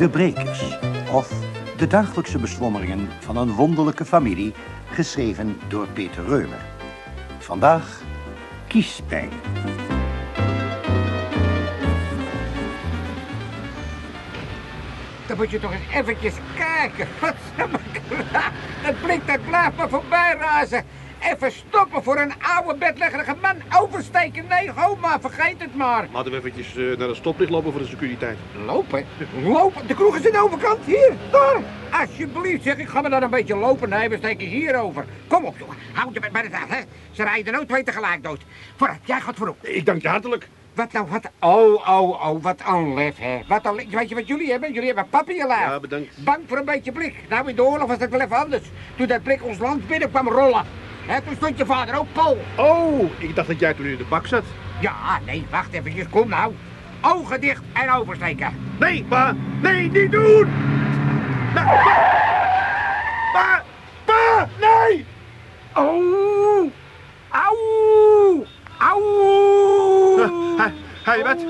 De Brekers, of De dagelijkse beslommeringen van een wonderlijke familie, geschreven door Peter Reumer. Vandaag kiespijn. Dan moet je toch eens eventjes kijken. Dat blik dat blijft maar voorbij razen. Even stoppen voor een oude bedleggerige man. Oversteken, nee, ho maar, vergeet het maar. Laten we eventjes eh, naar de stoplicht lopen voor de securiteit. Lopen? Lopen? De kroeg is aan de overkant, hier, daar. Alsjeblieft, zeg, ik ga me dan een beetje lopen. Nee, we steken hier over. Kom op, jongen, houd je bij de tijd, hè. Ze rijden nooit twee tegelijk dood. Vooruit, jij gaat voorop. Ik dank je hartelijk. Wat nou, wat? Oh, oh, oh, wat een lef, hè. Wat een. Weet je wat jullie hebben? Jullie hebben papi je lijf. Ja, bedankt. Bang voor een beetje blik. Nou, in de oorlog was dat wel even anders. Toen dat blik ons land binnen kwam rollen. Hè, toen stond je vader ook pol. Oh, ik dacht dat jij toen in de bak zat. Ja, nee, wacht eventjes, kom nou. Ogen dicht en oversteken. Nee, pa. Nee, niet doen. Pa. Pa. Pa. Nee. Oh, auw, auw. Hij, hij, wat?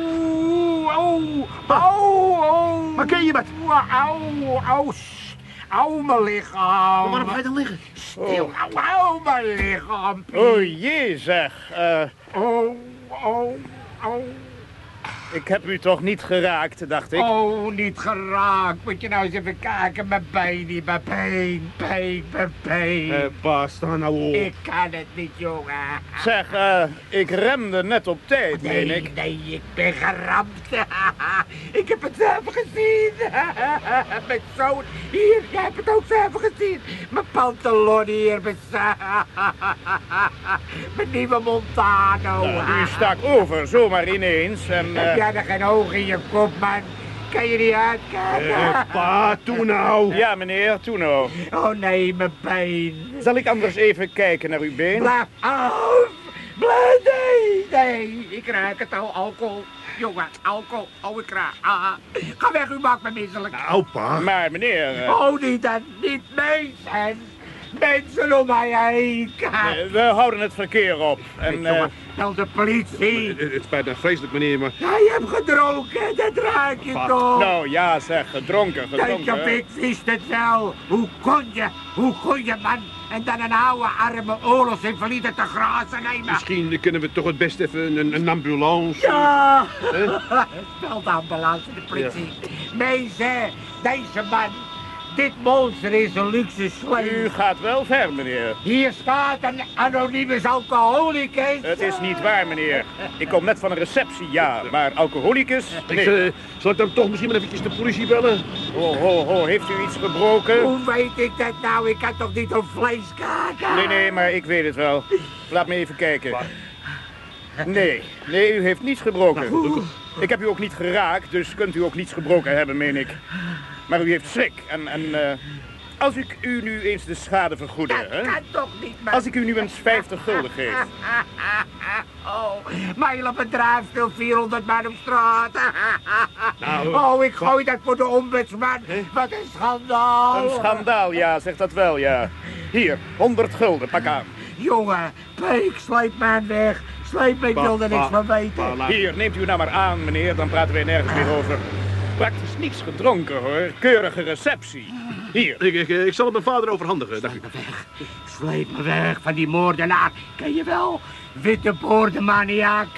Auw, auw, auw. Waar ken je wat? Auw, auw, auw, mijn lichaam. Waarom ga je dan liggen? Stil, auw, auw, mijn lichaam. O jee zeg, eh, Oh, oh, oh. Ik heb u toch niet geraakt, dacht ik. Oh, niet geraakt. Moet je nou eens even kijken. Mijn been niet, mijn been, been, mijn been. Eh, pa, sta nou op. Ik kan het niet, jongen. Zeg, eh, ik remde net op tijd, meen Nee, ik. nee, ik ben geramd. ik heb het zelf gezien. Mijn zoon, hier, jij hebt het ook zelf gezien. Mijn pantalon hier, mijn Mijn nieuwe Montano. U stak over, zomaar ineens. En, eh, jij er geen oog in je kop, man? Kan je niet uitkijken? Eh, pa, toe nou. ja, meneer, toen nou. Oh nee, mijn pijn. Zal ik anders even kijken naar uw been? Blijf af! Blijf, nee, nee. Ik ruik het al, alcohol. Jongen, alcohol. Oh, ik ruik. Ah. Ga weg, u maakt me misselijk. Nou, pa. Maar meneer, eh, Oh, niet dat, niet mensen. Mensen om mij heen. Kijk. eh, we houden het verkeer op. En, eh, bel de politie. Het, het spijt me vreselijk, meneer, maar... Jij hebt gedronken, dat ruik je toch? nou ja, zeg, gedronken, Denk gedronken. ik wist het wel. Hoe kon je, hoe kon je man en dan een oude arme oorlogsinvalide te grazen nemen? Misschien kunnen we toch het best even een, een ambulance... Ja! De ambulance, de politie. Mensen, deze man, dit monster is een luxe U slee. gaat wel ver, meneer. Hier staat een anonieme alcoholicus. Het is niet waar, meneer. Ik kom net van een receptie, ja. Maar alcoholicus? Ik, eh, zal ik dan toch misschien maar eventjes de politie bellen? Ho, ho, ho, heeft u iets gebroken? Hoe weet ik dat nou? Ik kan toch niet op vlees kijken? Nee, nee, maar ik weet het wel. Laat me even kijken. Nee, nee, u heeft niets gebroken. Ik heb u ook niet geraakt, dus kunt u ook niets gebroken hebben, meen ik. Maar u heeft schrik. En, en eh, als ik u nu eens de schade vergoedde, Dat hè? kan toch niet, man? Als ik u nu eens 50 gulden geef. Oh, mijn op bedrijf stil 400 man op straat. Nou, oh, ik gooi dat voor de ombudsman. Wat een schandaal. Een schandaal, ja, zegt dat wel, ja. Hier, 100 gulden, pak aan. Jongen, Peek, sleep mij weg. Me, ik wil er niks van weten. Hier, neemt u nou maar aan, meneer, dan praten wij nergens meer over. Praktisch niets gedronken, hoor. Keurige receptie. Hier. Ik, ik, ik zal het mijn vader overhandigen, dank u. Sleep me weg van die moordenaar. Ken je wel? Witte boordemaniaak.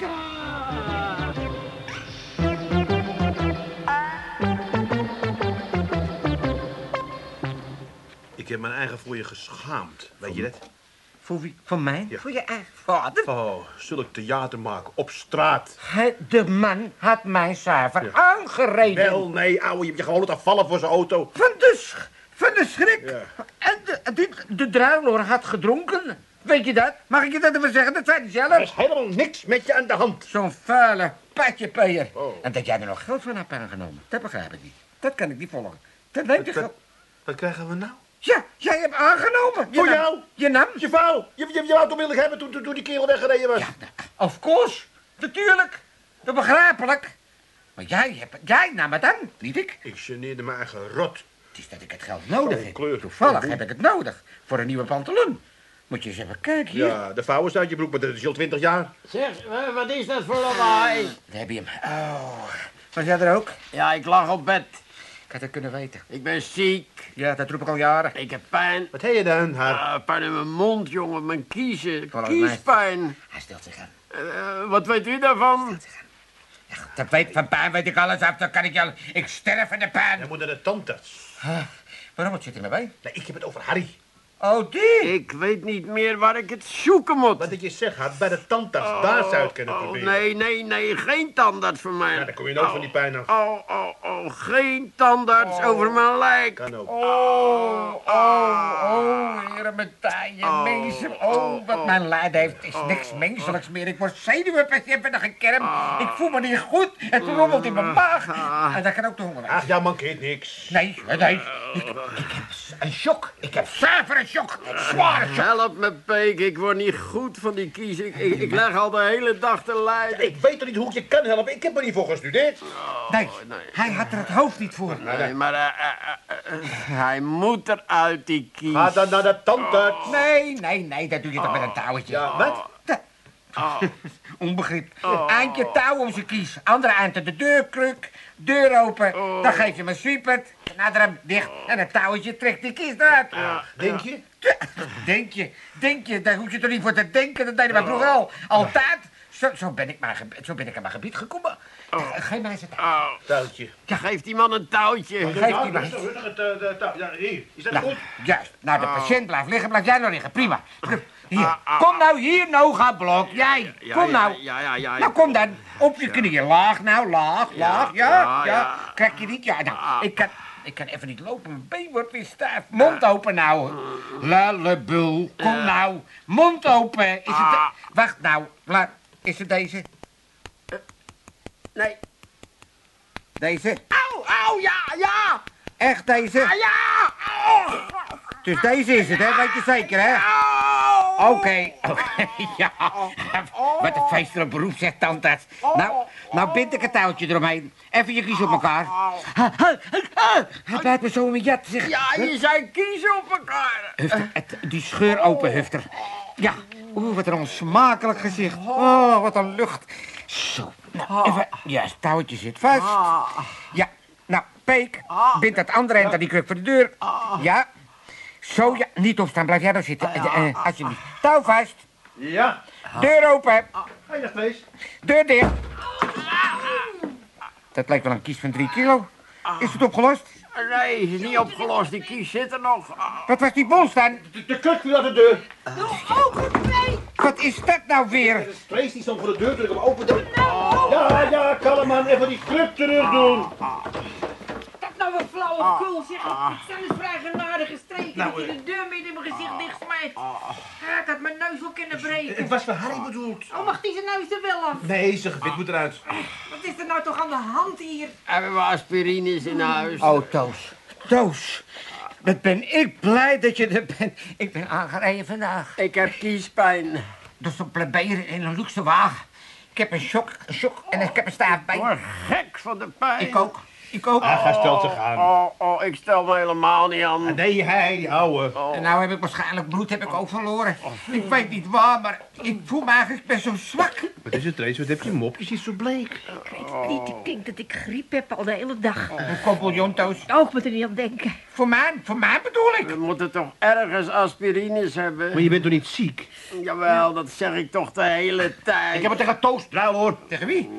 Ik heb mijn eigen voor je geschaamd, weet je dat? Voor wie? Van mij? Ja. Voor je eigen vader? Oh, zulk theater maken op straat. Hij- De man had mij zuiver aangereden. Wel, nee, ouwe, je hebt je gewoon laten vallen voor zijn auto. Van de, sch- van de schrik. Ja. En de, dit, de druiloor had gedronken. Weet je dat? Mag ik je dat even zeggen? Dat zei hij Er zelf. is helemaal niks met je aan de hand. Zo'n vuile patjepeer. Oh. En dat jij er nog geld van hebt aangenomen. Dat begrijp ik niet. Dat kan ik niet volgen. Dat neemt je geld. Wat krijgen we nou? Ja, jij hebt aangenomen. Je Voor nam- jou? Je nam? Je vrouw, je, je, je auto willen hebben toen, toen, toen die kerel weggereden was. Ja, of course. Natuurlijk. Dat begrijpelijk. Maar jij, hebt, jij nam het aan, niet ik. Ik geneerde me eigen rot. Het is dat ik het geld nodig heb. kleur. Toevallig heb ik het nodig. Voor een nieuwe pantalon. Moet je eens even kijken hier. Ja, de vouwen uit je broek, maar dat is al twintig jaar. Zeg, wat is dat voor lawaai? Daar heb je hem. Oh. Was jij er ook? Ja, ik lag op bed. Had het kunnen weten. Ik ben ziek. Ja, dat roep ik al jaren. Ik heb pijn. Wat heb je dan, haar? Ah, pijn in mijn mond, jongen. Mijn kiezen. Kiespijn. Hij stelt zich aan. Eh, wat weet u daarvan? Dat weet, van pijn weet ik alles af. Dan kan ik jou... Ik sterf van de pijn. Hij moet naar de tandarts. Waarom het zit er me bij? Nee, ik heb het over Harry. Oh, die. Ik weet niet meer waar ik het zoeken moet. Wat ik je zeg, had bij de tandarts. Daar zou je het kunnen Oh, proberen. nee, nee, nee. Geen tandarts voor mij. Ja, dan kom je nooit van die pijn af. Oh, oh, oh. Geen tandarts over mijn lijk. Kan ook. Oh, oh, oh, heren met taaien, Oh, mensen. Oh, wat mijn lijden heeft is niks menselijks meer. Ik word zenuwenpatiënt met een gekerm. Ik voel me niet goed. Het rommelt in mijn maag. En dat kan ook de honger. Ach, jou mankeert niks. Nee, nee. Ik, ik heb een shock. Ik heb zuiver een shock. Zware shock. Help me, Peek. Ik word niet goed van die kiezen. Ik, ik, ik leg al de hele dag te lijden. Ik weet toch niet hoe ik je kan helpen? Ik heb er niet voor gestudeerd. Nee, hij had er het hoofd niet voor. Nee, maar eh, eh, eh, eh, hij moet eruit, die kies. Ga dan naar de tandarts. Nee, nee, nee, dat doe je toch met een touwtje. Ja, wat? Onbegrip. Eindje touw om zijn kies. Andere eind aan de deurkruk. Deur open. Dan geef je hem een swiepert. Nader hem dicht. En een touwtje trekt die kies eruit. Denk je? Denk je, denk je, daar hoef je toch niet voor te denken. Dat deden wij vroeger al. Altijd. Zo, zo, ben ik maar, zo ben ik aan mijn gebied gekomen. Geef mij eens een touw. Oh, Touwtje. geef die man een touwtje. Geef die maar. rustig, rustig. Het, eh, de touw. Ja, hier. Is dat Nou, goed? juist. Nou, de patiënt blijft liggen. Blijf jij nou liggen. Prima. Hier. Ah, ah, Kom nou hier, Noga Blok. Jij. Ja, Kom ja, nou. Ja, ja, ja. Nou, kom dan. Op je knieën. Laag nou, laag, laag. Ja, ja, ja. ja. Krijg je niet? Ja, nou, Ah. ik kan... Ik kan even niet lopen, mijn been wordt weer stijf. Mond open nou. Lallebul, kom nou. Mond open. Is het... Ah. Wacht nou. Is het deze? Nee. Deze? Au, au, ja, ja. Echt deze? Ah, ja. Au. Dus deze is het, hè? Weet je zeker, hè? Au. Oké, oké, ja. Wat een feestelijk beroep, zegt tandarts. Nou, nou bind ik het touwtje eromheen. Even je kies op elkaar. Hij bijt me zo in mijn jat, zeg. Ja, je zei kiezen op elkaar. Hufter, het, die scheur open, Hufter. Ja, oeh, wat een onsmakelijk gezicht. Oh, wat een lucht. Zo, nou, even... Ja, het touwtje zit vast. Ja, nou, Peek, bind dat andere eind aan die kruk voor de deur. Ja. Zo, ja, niet opstaan, blijf jij daar zitten. Eh, eh, alsjeblieft. Touw vast. Ja. Deur open. Ga je dag geweest? Deur dicht. Dat lijkt wel een kies van drie kilo. Is het opgelost? Nee, is niet opgelost. Die kies zit er nog. Ah. Wat was die bons dan? De, de kruk viel uit de deur. Wat is dat nou weer? De Trace die stond voor de deur ik hem opende. Ja, ja, kalm man. Even die kruk terug doen. Dat een flauwekul, zeg. Het zijn dus vrij genadige streken Nou, dat je de deur midden in mijn gezicht dichtsmijt. Ja, ik had mijn neus wel kunnen breken. Het was voor Harry bedoeld. Oh, mag die zijn neus er wel af? Nee, zijn gebit moet eruit. Wat is er nou toch aan de hand hier? Hebben we aspirines in huis? Oh, Toos. Toos. Wat ben ik blij dat je er bent. Ik ben aangereden vandaag. Ik heb kiespijn. Dus een plebeer in een luxe wagen. Ik heb een shock, een shock en ik heb een staaf Ik bij. word gek van de pijn. Ik ook. Ik ook. Ach, hij stelt zich aan. Oh, oh, ik stel me helemaal niet aan. Nee, hij, die ouwe. En nou heb ik waarschijnlijk bloed heb ik ook verloren. Ik weet niet waar, maar ik voel me eigenlijk ben zo zwak. Wat is het, Trace? Wat heb je mop? Je ziet zo bleek. Ik weet het niet, ik denk dat ik griep heb al de hele dag. Een. Oh, ik moet er niet aan denken. Voor mij, voor mij bedoel ik. We moeten toch ergens aspirines hebben? Maar je bent toch niet ziek? Jawel, dat zeg ik toch de hele tijd. Ik heb het tegen Toos. Nou hoor. Tegen wie?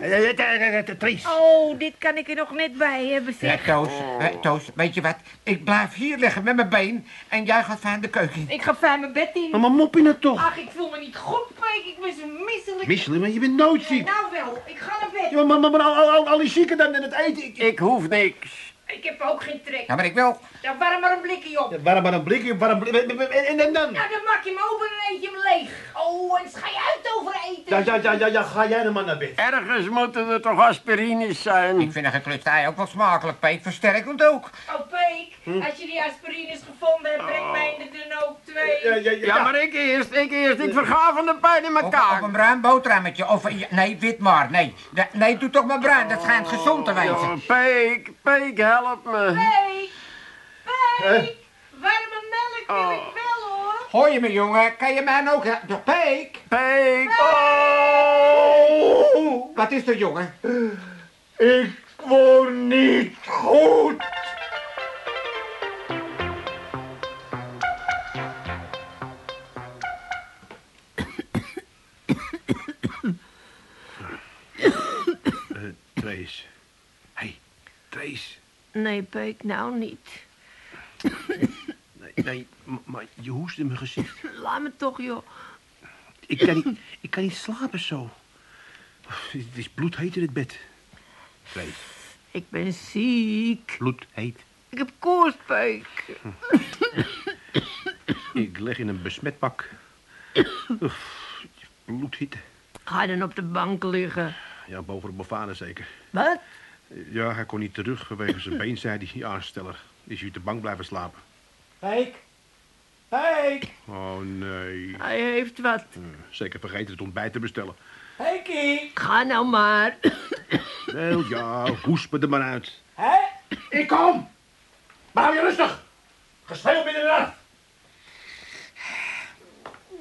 Trace. Oh, dit kan ik er nog net bij hebben, Ja, zeg. Toos, hè, Toos, weet je wat? Ik blijf hier liggen met mijn been en jij gaat fijn de keuken in. Ik ga fijn mijn bed in. Maar mop je het toch? Ach, ik voel me niet goed, Pijk. Ik ben zo misselijk. Misselijk, maar je bent nooit ziek. Nou wel, ik ga naar bed. Ja, maar, maar, al, al, al, al die zieken dan in het eten. Ik hoef niks. Ik heb ook geen trek. Ja, maar ik wil. Daar warm maar een blikje op. Ja, waarom maar een blikje, waarom blik, en, en, en dan? Nou, dan maak je hem open en eet je hem leeg. Oh, en schij uit over eten. Ja, ja, ja, ja, ja, ga jij dan maar naar bed. Ergens moeten er toch aspirines zijn. Ik vind een geklutst ei ook wel smakelijk, Peet. Versterkend ook. Oh, Peek, als je die aspirines gevonden hebt, breng mij er dan ook twee. Ja, ja, ja. Ja, maar ik eerst, ik eerst. Ik verga van de pijn in mijn Of, of kaak. een bruin boterhammetje. Of nee, wit maar. Nee. nee, doe toch maar bruin. Dat schijnt gezond te Oh, wezen. Peek, Peek, help me. Peek, Peek, warme melk wil ik wel hoor. Hoor je me, jongen? Kan je mij nou ook... De Peek? Peek. Wat is er, jongen? Ik word niet goed. Nee, Peek, nou niet. Nee, nee, maar je hoest in mijn gezicht. Laat me toch, joh. Ik kan niet, ik kan niet slapen zo. Het is bloedheet in het bed. Vrees, Ik ben ziek. bloedheet. Ik heb koorts, Peek. Ik lig in een besmet pak. Bloedhitte. Ga je dan op de bank liggen? Ja, boven op mijn vader zeker. Wat? Ja, hij kon niet terug vanwege zijn been, zei die aansteller. Is hij op de bank blijven slapen. Peek. Peek. Oh, nee. Hij heeft wat. Eh, Zeker vergeten het ontbijt te bestellen. Peekie. Ga nou maar. Wel ja, hoest me er maar uit. Hé? Ik kom! Maar hou je rustig! Geschreeuw binnen de nacht!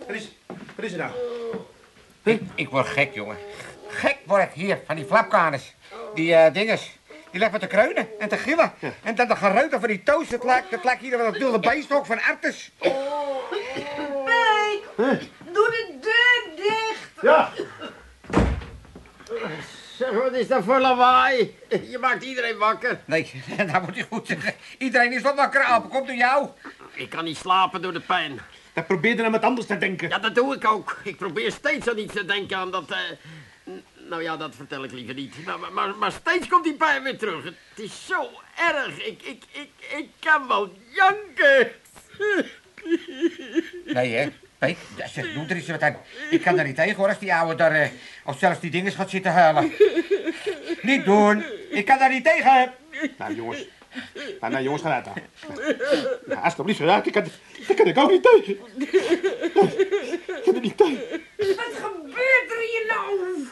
Wat is, wat is er nou? Ik, ik word gek, jongen. Gek word ik hier van die flapkaners. Die eh dinges. Die leggen te kreunen en te gillen. En dan de gereuter van die toast. Het lijkt, hier wel een wilde beestok van Artus. Peek, doe de deur dicht. Ja! Zeg, wat is dat voor lawaai? Je maakt iedereen wakker. Nee, dat moet je goed zeggen. Iedereen is wat wakker, Alpe. Komt door jou. Ik kan niet slapen door de pijn. Dan probeer er aan wat anders te denken. Ja, dat doe ik ook. Ik probeer steeds aan iets te denken aan dat... eh, nou ja, dat vertel ik liever niet. Nou, maar, maar, maar steeds komt die pijn weer terug. Het is zo erg. Ik, ik, ik, ik kan wel janken. Nee, hè? Ja, zeg, doe er eens wat aan. Ik kan er niet tegen, hoor, als die ouwe daar... eh, of zelfs die dinges gaat zitten huilen. niet doen. Ik kan daar niet tegen. Nou, jongens. Nou, nou jongens, ga uit dan. Nou, alsjeblieft, eruit. Ik kan, daar kan ik ook niet tegen. Ik kan er niet tegen. Wat gebeurt er hier nou?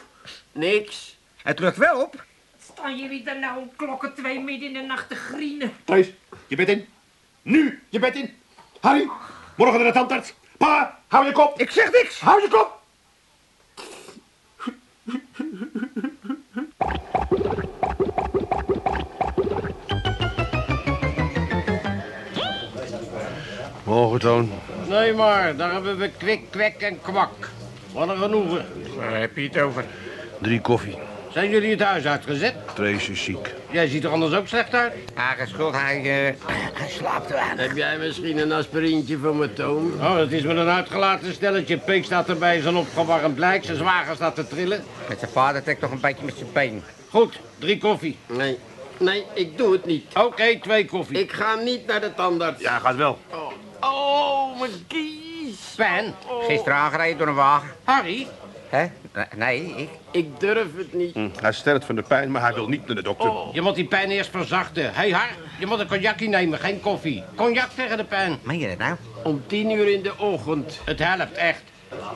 Niks. Het lukt wel op. Staan jullie daar nou om klokken twee midden in de nacht te grienen? Trace, je bent in. Nu, je bent in. Harry, morgen naar de tandarts. Pa, hou je kop. Ik zeg niks. Hou je kop. Morgen, Toon. Nee, maar daar hebben we kwik, kwek en kwak. Wat een genoegen. Waar heb je het over? Drie koffie. Zijn jullie het huis uitgezet? Trace is ziek. Jij ziet er anders ook slecht uit. Haar schuld, hij, eh, hij slaapt er aan. Heb jij misschien een aspirintje voor me, Toon? Oh, het is met een uitgelaten stelletje. Peek staat erbij, zijn opgewarmd lijk. Zijn zwager staat te trillen. Met zijn vader trekt toch een beetje met zijn been. Goed, drie koffie. Nee, nee, ik doe het niet. Oké, twee koffie. Ik ga niet naar de tandarts. Ja, gaat wel. Oh, oh mijn kies. Sven, gisteren aangereden door een wagen. Harry, Hè? Nee, ik. ik durf het niet. Hm, hij sterft van de pijn, maar hij wil niet naar de dokter. Je moet die pijn eerst verzachten. Hé, hey, Har, je moet een cognacje nemen, geen koffie. Cognac tegen de pijn. Meen je dat nou? Om tien uur in de ochtend. Het helpt echt.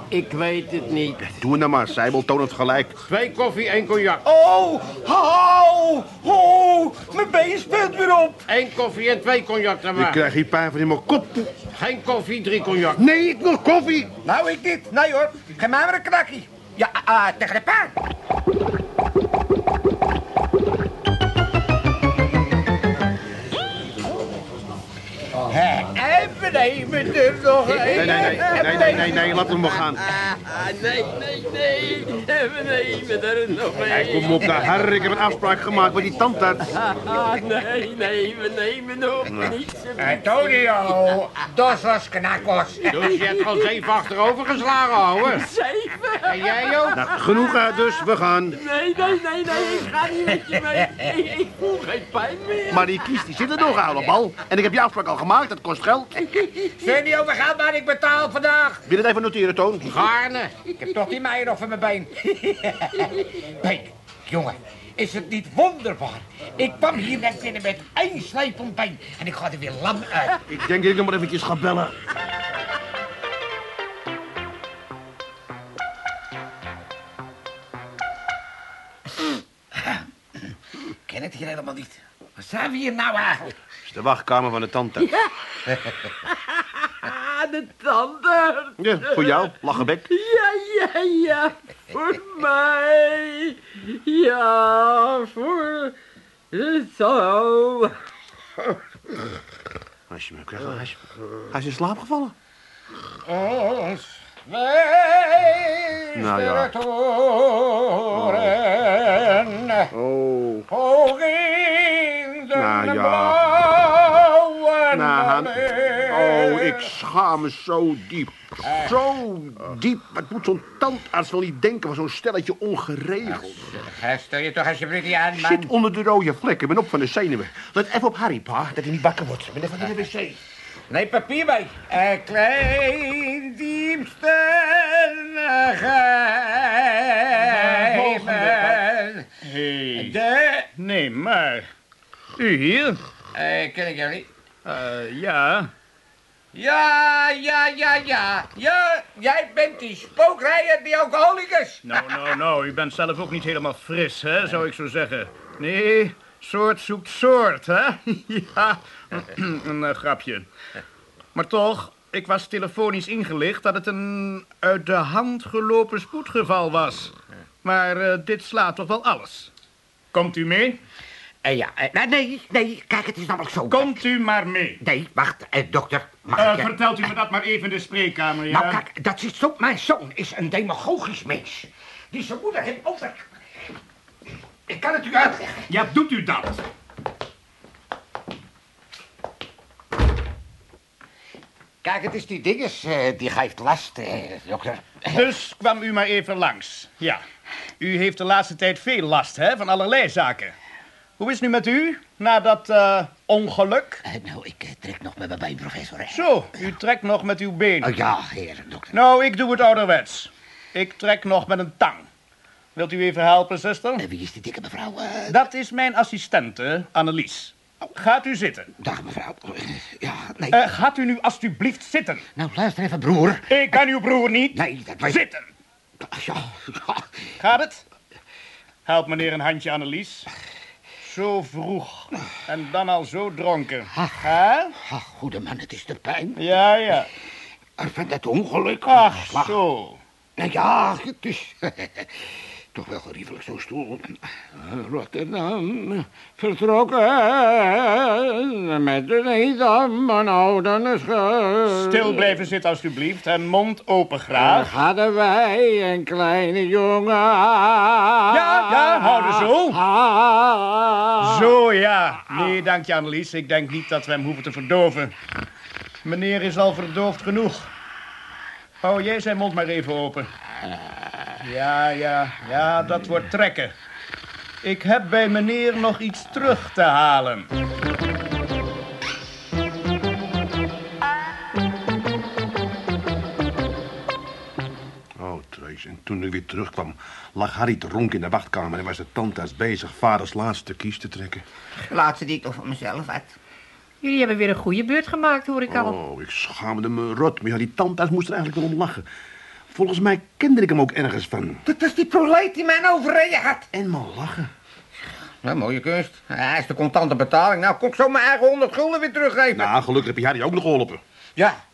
Ik weet het niet. Doe het nou maar, Seibel, toon het gelijk. Twee koffie, één cognac. Oh, oh, oh, mijn been speelt weer op. Eén koffie en twee cognac dan Ik maar. krijg hier pijn van in mijn kop. Geen koffie, drie cognac. Nee, ik wil koffie. Nou, ik niet. Nee hoor. Mij maar een knakkie. Ja, ah, tegen de pijn. En we nemen er nog. Nee, nee, nee, nee, nee, nee, nee, laat hem maar gaan. Ah, nee, nee, nee. We nemen er nog een. kom op naar Harry, ik heb een afspraak gemaakt met die tandarts. Ah, nee, nee, we nemen nog niets. Antonio, dos los knakos. Dus je hebt al zeven achterover geslagen, ouwe. Zeven? En jij ook? Nou, genoeg uit dus, we gaan. Nee, nee, nee, nee, ik ga niet met je mee. Ik, ik voel geen pijn meer. Maar die kies, die zit er nog, oude bal. En ik heb je afspraak al gemaakt, dat kost geld. Niet overgaan, maar ik betaal vandaag. Wil je het even noteren, Toon? Gaarne. Ik heb toch die meier nog van mijn been. Peek, jongen, is het niet wonderbaar? Ik kwam hier net binnen met één slijpend been en ik ga er weer lam uit. Ik denk dat ik nog maar eventjes ga bellen. Ik ken het hier helemaal niet. Wat zijn we hier nou eigenlijk? Dat is de wachtkamer van de tandarts. Ah, de tanden. Ja, voor jou, lachenbek. Ja, ja, ja. Voor mij. Ja, voor... Zo. Als je me krijgt, hij is, hij is in slaap gevallen. Ons Nou ja. Oh, de Nou ja. Ja. Nou, oh, ik schaam me zo diep. Zo diep. Wat moet zo'n tandarts wel niet denken van zo'n stelletje ongeregeld? Zeg, Stel je toch alsjeblieft niet aan, man. Zit onder de rode vlekken. Ben op van de zenuwen. Let even op Harry, pa, dat hij niet wakker wordt. Ik ben even naar de wc. Nee, papier bij. Een klein diepste geheimen. Hey. De... Nee, maar... U hier? Eh, ken ik jou niet? Eh, ja. Ja, ja, ja, ja. Ja, jij bent die spookrijder, die alcoholicus. Nou, nou, nou, u bent zelf ook niet helemaal fris, hè, zou ik zo zeggen. Nee, soort zoekt soort, hè? ja, een eh, grapje. Maar toch, ik was telefonisch ingelicht dat het een uit de hand gelopen spoedgeval was. Maar eh, dit slaat toch wel alles. Komt u mee? Eh, ja, eh, nee, nee, kijk, het is namelijk zo. Komt u maar mee. Nee, wacht, eh, dokter. Mag ik... vertelt u me dat maar even in de spreekkamer, ja? Nou, kijk, dat zit zo. Mijn zoon is een demagogisch mens. Die zijn moeder heeft altijd... Ik kan het u uitleggen. Ja, doet u dat. Kijk, het is die dinges, die geeft last, dokter. Dus kwam u maar even langs. Ja. U heeft de laatste tijd veel last, hè, van allerlei zaken. Hoe is het nu met u, na dat eh, ongeluk? Eh, nou, ik eh, trek nog met mijn been, professor. hè. Zo, u trekt nog met uw been. Oh, ja, heer, dokter. Nou, ik doe het ouderwets. Ik trek nog met een tang. Wilt u even helpen, zuster? Wie is die dikke mevrouw? Dat is mijn assistente, Annelies. Gaat u zitten. dag, mevrouw. Ja, nee. Gaat u nu alstublieft zitten. nou, luister even, broer. Ik ben uw broer niet. Nee, dat weet Zitten. Ja, ja. Gaat het? Help meneer een handje, Annelies. Zo vroeg. En dan al zo dronken. Hè? Ach, goede man, het is de pijn. Ja, ja. Ik vind het ongeluk. Ach, Maar- zo. Nou ja, het is toch wel geriefelijk zo'n stoel. Rotterdam, vertrokken met de Edam, mijn oude schuld. Stil blijven zitten, alstublieft. En mond open graag. hadden wij een kleine jongen. Ja, ja, houden zo. Zo, ja. Nee, dank je, Annelies. Ik denk niet dat we hem hoeven te verdoven. Meneer is al verdoofd genoeg. Hou jij zijn mond maar even open. Ja, ja, ja, dat wordt trekken. Ik heb bij meneer nog iets terug te halen. Oh, Trace. En toen ik weer terugkwam, lag Harry dronken in de wachtkamer... en was de tandarts bezig vaders laatste kies te trekken. Laatste die ik toch van mezelf had. Jullie hebben weer een goede beurt gemaakt, hoor ik al. Oh, ik schaamde me rot. Maar ja, die tandarts moest er eigenlijk wel om lachen. Volgens mij kende ik hem ook ergens van. Dat is die proleet die mij overreden had. En maar lachen. Nou, mooie kunst. Hij is de contante betaling. Nou, kon ik zo mijn eigen 100 gulden weer teruggeven. Nou, gelukkig heb je Harry ook nog geholpen. Ja.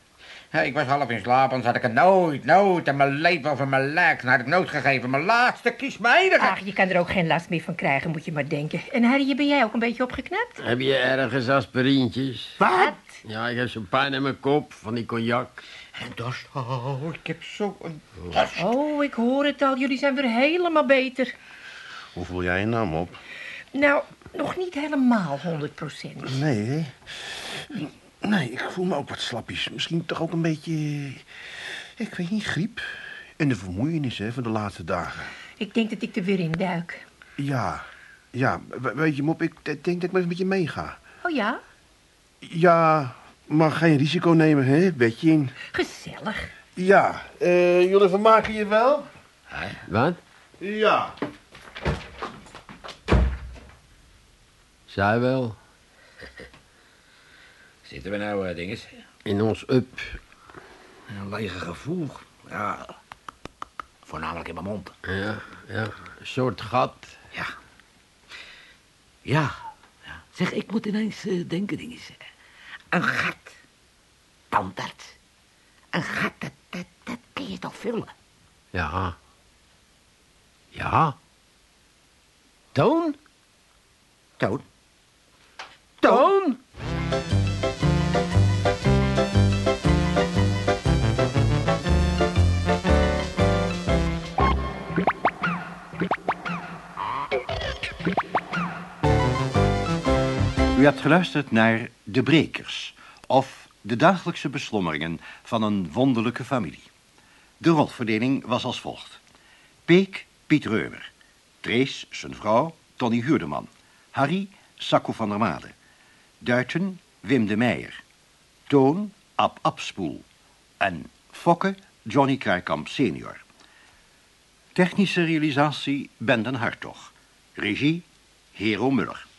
Ik was half in slaap, anders had ik het nooit, nooit en mijn leven over mijn lijk. Dan had ik nooit gegeven. Mijn laatste kies mijn enige. Ach, je kan er ook geen last meer van krijgen, moet je maar denken. En Harry, ben jij ook een beetje opgeknapt? Heb je ergens aspirintjes? Wat? Ja, ik heb zo'n pijn in mijn kop van die cognac. En dorst. Oh, ik heb zo een dorst. Oh, ik hoor het al. Jullie zijn weer helemaal beter. Hoe voel jij je naam op? Nou, nog niet helemaal 100 procent. Nee, hè? Nee, ik voel me ook wat slapjes. Misschien toch ook een beetje... Ik weet niet, griep. En de vermoeienis, hè, van de laatste dagen. Ik denk dat ik er weer in duik. Ja, ja, we- weet je, Mop, ik denk dat ik maar eens met je meega. Oh ja? Ja, maar geen risico nemen, hè? Beetje in. Gezellig. Ja, eh, jullie vermaken je wel? Wat? Ja. Zij wel. Zitten we nou, uh, dinges? In ons up. Een lege gevoel. Ja. Voornamelijk in mijn mond. Ja, ja. Een soort gat. Ja. Ja. ja. Zeg, ik moet ineens eh, denken, dinges. Een gat. Tandarts. Een gat, dat, dat, dat kun je toch vullen? Ja. Ja. Toon. Toon? U hebt geluisterd naar De Brekers, of de dagelijkse beslommeringen van een wonderlijke familie. De rolverdeling was als volgt. Peek, Piet Reumer. Trees, zijn vrouw, Tony Huurdeman. Harry, Sacco van der Made. Duiten, Wim de Meijer. Toon, Ab Abspoel. En Fokke, Johnny Kruikamp senior. Technische realisatie, Benden Hartog. Regie, Hero Muller.